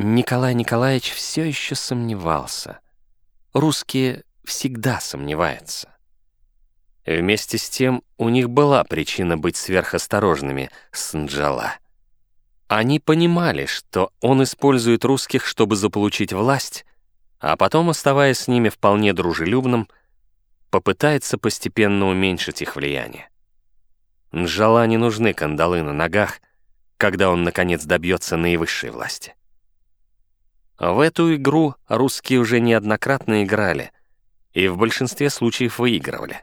Николай Николаевич все еще сомневался. Русские всегда сомневаются. Вместе с тем у них была причина быть сверхосторожными с Нджала. Они понимали, что он использует русских, чтобы заполучить власть, а потом, оставаясь с ними вполне дружелюбным, попытается постепенно уменьшить их влияние. Нджала не нужны кандалы на ногах, когда он, наконец, добьется наивысшей власти. В эту игру русские уже неоднократно играли и в большинстве случаев выигрывали.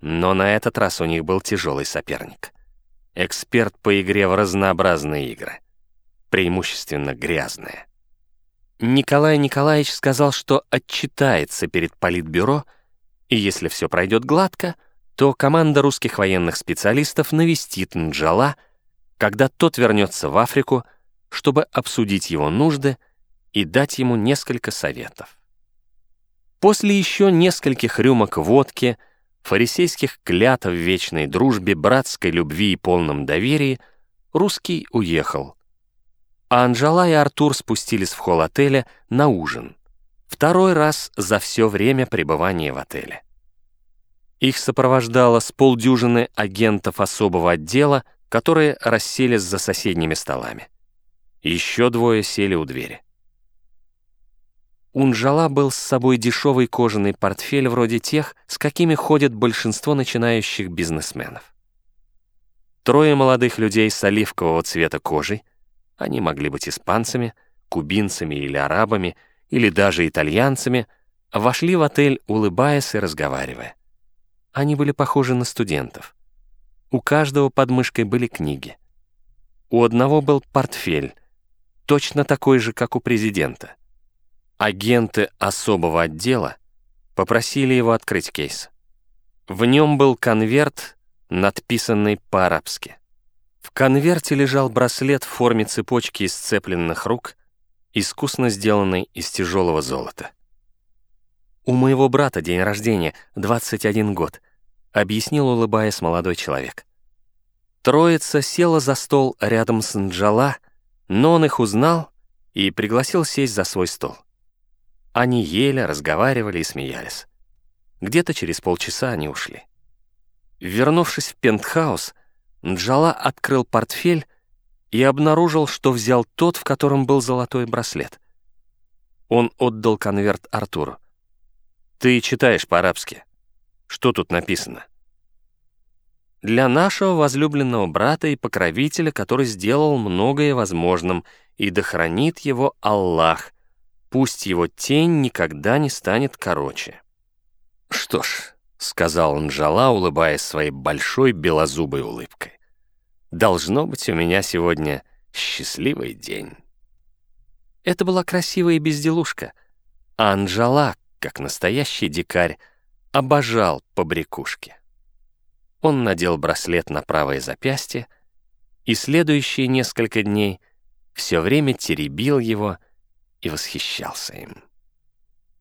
Но на этот раз у них был тяжелый соперник. Эксперт по игре в разнообразные игры, преимущественно грязные. Николай Николаевич сказал, что отчитается перед Политбюро, и если все пройдет гладко, то команда русских военных специалистов навестит Нджала, когда тот вернется в Африку, чтобы обсудить его нужды и дать ему несколько советов. После еще нескольких рюмок водки, фарисейских клятв вечной дружбе, братской любви и полном доверии, русский уехал. А Анжела и Артур спустились в холл отеля на ужин. Второй раз за все время пребывания в отеле. Их сопровождало с полдюжины агентов особого отдела, которые расселись за соседними столами. Еще двое сели у двери. У Нджала был с собой дешевый кожаный портфель вроде тех, с какими ходят большинство начинающих бизнесменов. Трое молодых людей с оливкового цвета кожей, они могли быть испанцами, кубинцами или арабами, или даже итальянцами, вошли в отель, улыбаясь и разговаривая. Они были похожи на студентов. У каждого под мышкой были книги. У одного был портфель, точно такой же, как у президента. Агенты особого отдела попросили его открыть кейс. В нем был конверт, надписанный по-арабски. В конверте лежал браслет в форме цепочки из сцепленных рук, искусно сделанный из тяжелого золота. «У моего брата день рождения, 21 год», — объяснил, улыбаясь молодой человек. Троица села за стол рядом с Нджала, но он их узнал и пригласил сесть за свой стол. Они ели, разговаривали и смеялись. Где-то через полчаса они ушли. Вернувшись в пентхаус, Нджала открыл портфель и обнаружил, что взял тот, в котором был золотой браслет. Он отдал конверт Артуру. Ты читаешь по-арабски. Что тут написано? Для нашего возлюбленного брата и покровителя, который сделал многое возможным, и да хранит его Аллах, пусть его тень никогда не станет короче. Что ж, — сказал он Джала, улыбаясь своей большой белозубой улыбкой, «должно быть у меня сегодня счастливый день». Это была красивая безделушка, а Анджала, как настоящий дикарь, обожал побрякушки. Он надел браслет на правое запястье и следующие несколько дней все время теребил его и восхищался им.